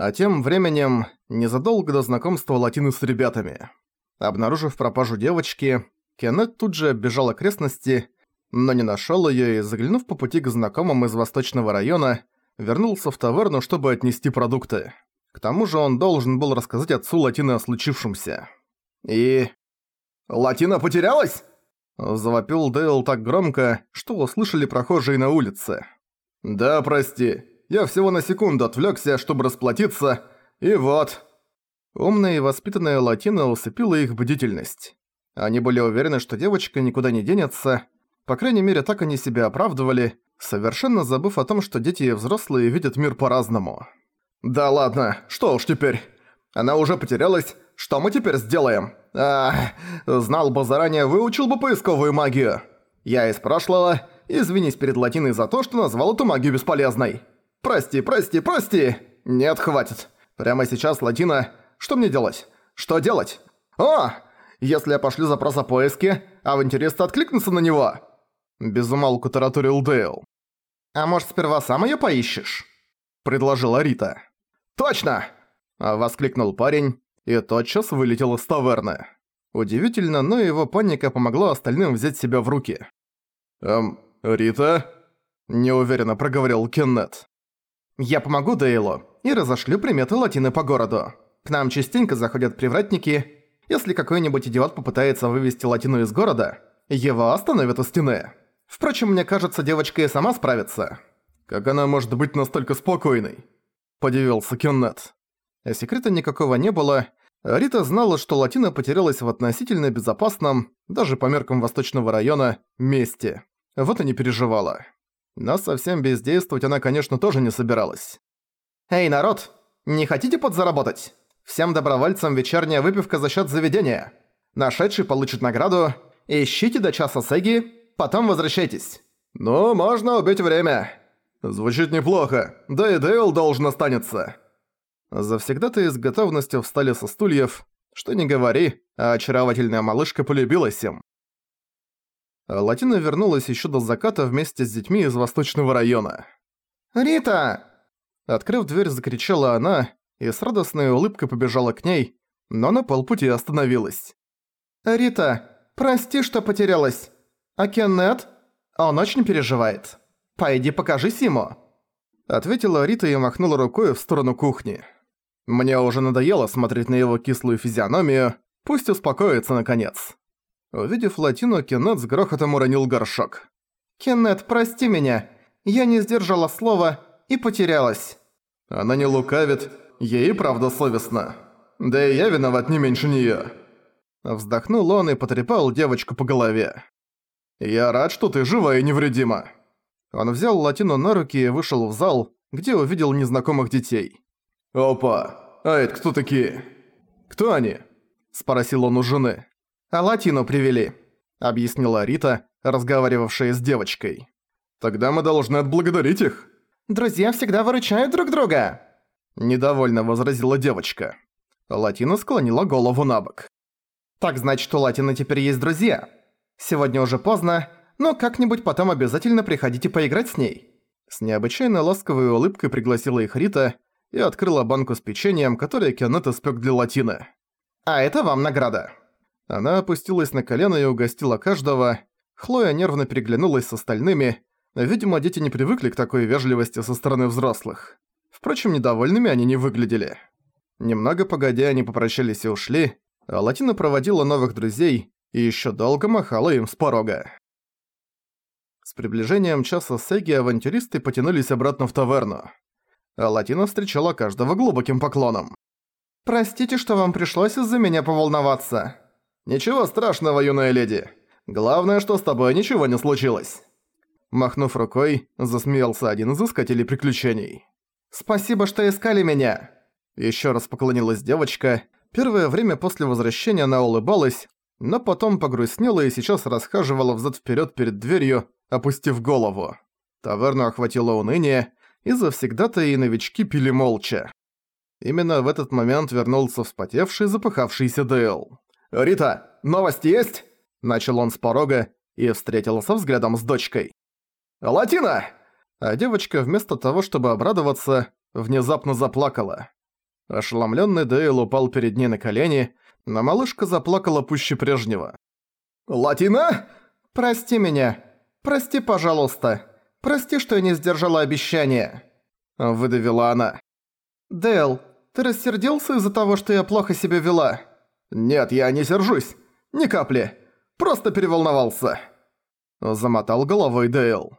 А тем временем, незадолго до знакомства Латины с ребятами. Обнаружив пропажу девочки, Кеннет тут же оббежал окрестности, но не нашёл её и, заглянув по пути к знакомым из восточного района, вернулся в таверну, чтобы отнести продукты. К тому же он должен был рассказать отцу Латины о случившемся. И... «Латина потерялась?» Завопил Дейл так громко, что услышали прохожие на улице. «Да, прости. Я всего на секунду отвлёкся, чтобы расплатиться, и вот...» Умная и воспитанная Латина усыпила их бдительность. Они были уверены, что девочка никуда не денется, по крайней мере, так они себя оправдывали, совершенно забыв о том, что дети и взрослые видят мир по-разному. «Да ладно, что уж теперь? Она уже потерялась, что мы теперь сделаем? А, знал бы заранее, выучил бы поисковую магию. Я из прошлого, извинись перед Латиной за то, что назвал эту магию бесполезной. Прости, прости, прости! Нет, хватит. Прямо сейчас, Латина, что мне делать? Что делать? О! Если я пошлю запрос о поиске, авантюристы откликнутся на него!» Безумолку тараторил Дейл. «А может, сперва сам её поищешь?» Предложила Рита. «Точно!» Воскликнул парень и тотчас вылетел из таверны. Удивительно, но его паника помогла остальным взять себя в руки. «Эм, Рита?» Неуверенно проговорил Кеннет. «Я помогу Дейлу и разошлю приметы латины по городу. К нам частенько заходят привратники, если какой-нибудь идиот попытается вывести Латину из города, его остановят у стены. Впрочем, мне кажется, девочка и сама справится. Как она может быть настолько спокойной? Подивился Кеннет. А секрета никакого не было. Рита знала, что Латина потерялась в относительно безопасном, даже по меркам восточного района, месте. Вот и не переживала. Но совсем бездействовать она, конечно, тоже не собиралась. «Эй, народ, не хотите подзаработать?» Всем добровольцам вечерняя выпивка за счет заведения. Нашедший получит награду. Ищите до часа Сеги, потом возвращайтесь. Ну, можно убить время. Звучит неплохо. Да и Дейл должен останется. Завсегда-то с готовностью встали со стульев. Что не говори, а очаровательная малышка полюбилась им. Латина вернулась еще до заката вместе с детьми из восточного района. «Рита!» Открыв дверь, закричала она, и с радостной улыбкой побежала к ней, но на полпути остановилась. «Рита, прости, что потерялась. А Кеннет? Он очень переживает. Пойди покажись ему». Ответила Рита и махнула рукой в сторону кухни. Мне уже надоело смотреть на его кислую физиономию, пусть успокоится наконец. Увидев Латину, Кеннет с грохотом уронил горшок. «Кеннет, прости меня. Я не сдержала слова и потерялась». Она не лукавит, Ей правда совестно. Да и я виноват не меньше неё». Вздохнул он и потрепал девочку по голове. «Я рад, что ты жива и невредима». Он взял Латину на руки и вышел в зал, где увидел незнакомых детей. «Опа! А это кто такие?» «Кто они?» – спросил он у жены. «А Латину привели», – объяснила Рита, разговаривавшая с девочкой. «Тогда мы должны отблагодарить их». «Друзья всегда выручают друг друга», Недовольно возразила девочка. Латина склонила голову на бок. «Так значит, у Латины теперь есть друзья. Сегодня уже поздно, но как-нибудь потом обязательно приходите поиграть с ней». С необычайно ласковой улыбкой пригласила их Рита и открыла банку с печеньем, которое Кеннет испек для Латины. «А это вам награда». Она опустилась на колено и угостила каждого. Хлоя нервно переглянулась с остальными. Видимо, дети не привыкли к такой вежливости со стороны взрослых. Впрочем, недовольными они не выглядели. Немного погодя, они попрощались и ушли, а Латина проводила новых друзей и ещё долго махала им с порога. С приближением часа Сеги авантюристы потянулись обратно в таверну. А Латина встречала каждого глубоким поклоном. «Простите, что вам пришлось из-за меня поволноваться». «Ничего страшного, юная леди. Главное, что с тобой ничего не случилось». Махнув рукой, засмеялся один из искателей приключений. «Спасибо, что искали меня!» Ещё раз поклонилась девочка. Первое время после возвращения она улыбалась, но потом погрустнела и сейчас расхаживала взад-вперёд перед дверью, опустив голову. Таверну охватило уныние, и завсегда-то и новички пили молча. Именно в этот момент вернулся вспотевший, запыхавшийся Дейл. «Рита, новости есть?» Начал он с порога и встретился взглядом с дочкой. «Латина!» А девочка вместо того, чтобы обрадоваться, внезапно заплакала. Ошеломлённый Дейл упал перед ней на колени, но малышка заплакала пуще прежнего. «Латина? Прости меня. Прости, пожалуйста. Прости, что я не сдержала обещания», — выдавила она. «Дейл, ты рассердился из-за того, что я плохо себя вела?» «Нет, я не сержусь. Ни капли. Просто переволновался». Замотал головой Дейл.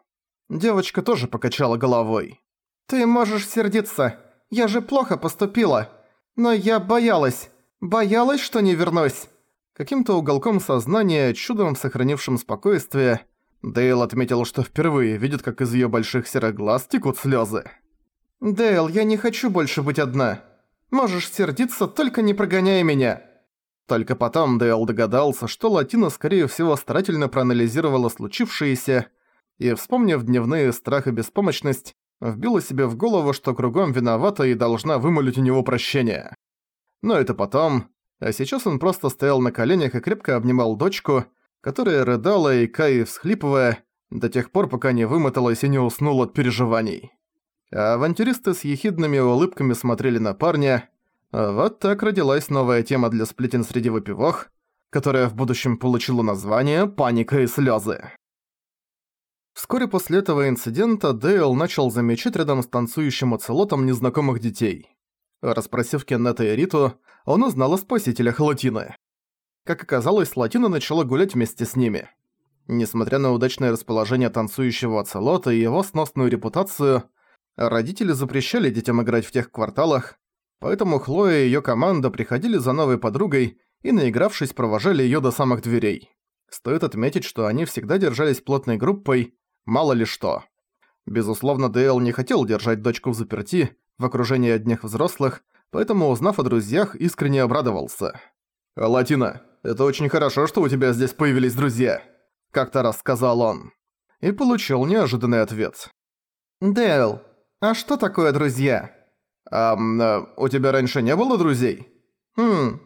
Девочка тоже покачала головой. «Ты можешь сердиться. Я же плохо поступила. Но я боялась. Боялась, что не вернусь». Каким-то уголком сознания, чудом сохранившим спокойствие, Дейл отметил, что впервые видит, как из её больших серых глаз текут слёзы. «Дейл, я не хочу больше быть одна. Можешь сердиться, только не прогоняй меня». Только потом Дейл догадался, что Латина, скорее всего, старательно проанализировала случившееся и, вспомнив дневные страх и беспомощность, вбила себе в голову, что кругом виновата и должна вымолить у него прощение. Но это потом, а сейчас он просто стоял на коленях и крепко обнимал дочку, которая рыдала и кая всхлипывая, до тех пор, пока не вымоталась и не уснула от переживаний. А авантюристы с ехидными улыбками смотрели на парня. А вот так родилась новая тема для сплетен среди выпивох, которая в будущем получила название «Паника и слезы». Вскоре после этого инцидента Дейл начал замечать рядом с танцующим оцелотом незнакомых детей. Распросив Кеннета и Риту, он узнал о спасителях Латины. Как оказалось, Латина начала гулять вместе с ними. Несмотря на удачное расположение танцующего оцелота и его сносную репутацию, родители запрещали детям играть в тех кварталах, поэтому Хлоя и её команда приходили за новой подругой и, наигравшись, провожали её до самых дверей. Стоит отметить, что они всегда держались плотной группой, мало ли что. Безусловно, Дейл не хотел держать дочку в заперти, в окружении одних взрослых, поэтому, узнав о друзьях, искренне обрадовался. «Латина, это очень хорошо, что у тебя здесь появились друзья», — как-то раз сказал он. И получил неожиданный ответ. «Дейл, а что такое друзья?» «А, у тебя раньше не было друзей?» «Хм,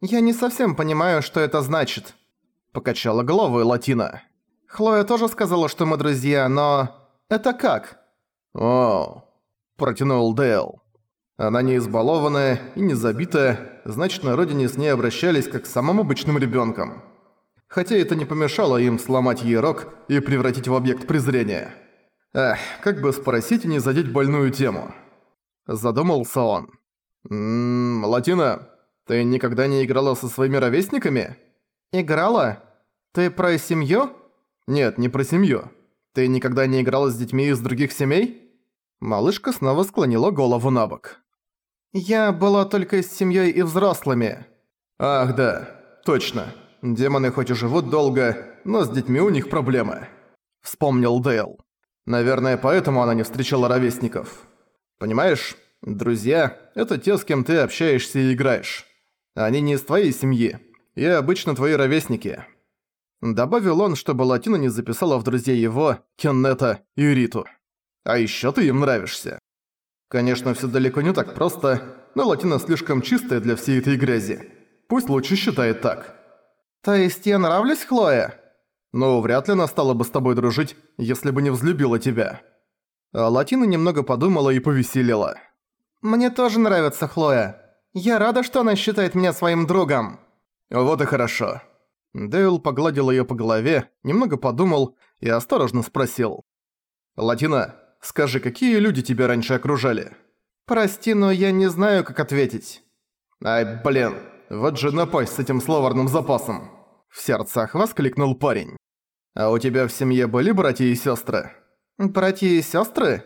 я не совсем понимаю, что это значит», — покачала головой Латина. Хлоя тоже сказала, что мы друзья, но... Это как? О, протянул Дэл. Она не избалованная и не забитая, значит, на родине с ней обращались как с самым обычным ребенком. Хотя это не помешало им сломать ей рог и превратить в объект презрения. Эх, как бы спросить и не задеть больную тему. Задумался он. «Ммм, Латина, ты никогда не играла со своими ровесниками?» «Играла? Ты про семью?» «Нет, не про семью. Ты никогда не играла с детьми из других семей?» Малышка снова склонила голову на бок. «Я была только с семьей и взрослыми». «Ах да, точно. Демоны хоть и живут долго, но с детьми у них проблемы», — вспомнил Дейл. «Наверное, поэтому она не встречала ровесников. Понимаешь, друзья — это те, с кем ты общаешься и играешь. Они не из твоей семьи, и обычно твои ровесники». Добавил он, чтобы Латина не записала в друзей его, Кеннета и Риту. А ещё ты им нравишься. Конечно, всё далеко не так просто, но Латина слишком чистая для всей этой грязи. Пусть лучше считает так. То есть я нравлюсь, Хлоя? Ну, вряд ли она стала бы с тобой дружить, если бы не взлюбила тебя. А Латина немного подумала и повеселела. Мне тоже нравится Хлоя. Я рада, что она считает меня своим другом. Вот и хорошо. Дейл погладил её по голове, немного подумал и осторожно спросил. «Латина, скажи, какие люди тебя раньше окружали?» «Прости, но я не знаю, как ответить». «Ай, блин, вот же напасть с этим словарным запасом!» В сердцах воскликнул парень. «А у тебя в семье были братья и сёстры?» «Братья и сёстры?»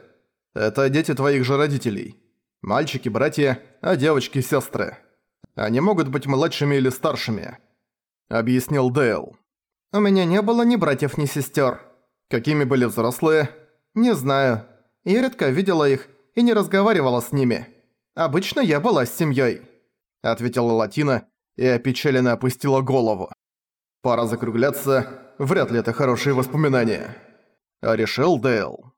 «Это дети твоих же родителей. Мальчики – братья, а девочки – сёстры. Они могут быть младшими или старшими». — объяснил Дейл. «У меня не было ни братьев, ни сестер. Какими были взрослые? Не знаю. Я редко видела их и не разговаривала с ними. Обычно я была с семьей, ответила Латина и опечаленно опустила голову. «Пора закругляться. Вряд ли это хорошие воспоминания», — решил Дейл.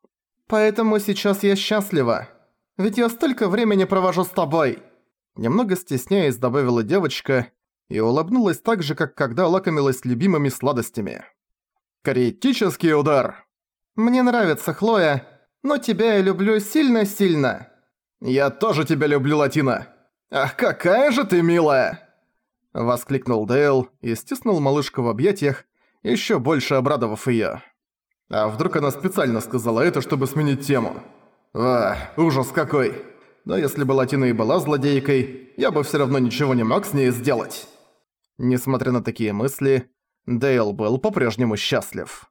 «Поэтому сейчас я счастлива. Ведь я столько времени провожу с тобой». Немного стесняясь, добавила девочка, и улыбнулась так же, как когда лакомилась любимыми сладостями. «Критический удар!» «Мне нравится, Хлоя, но тебя я люблю сильно-сильно». «Я тоже тебя люблю, Латина. «Ах, какая же ты милая!» Воскликнул Дейл и стиснул малышку в объятиях, еще больше обрадовав её. А вдруг она специально сказала это, чтобы сменить тему? А, ужас какой. Но если бы Латина и была злодейкой, я бы всё равно ничего не мог с ней сделать. Несмотря на такие мысли, Дейл был по-прежнему счастлив.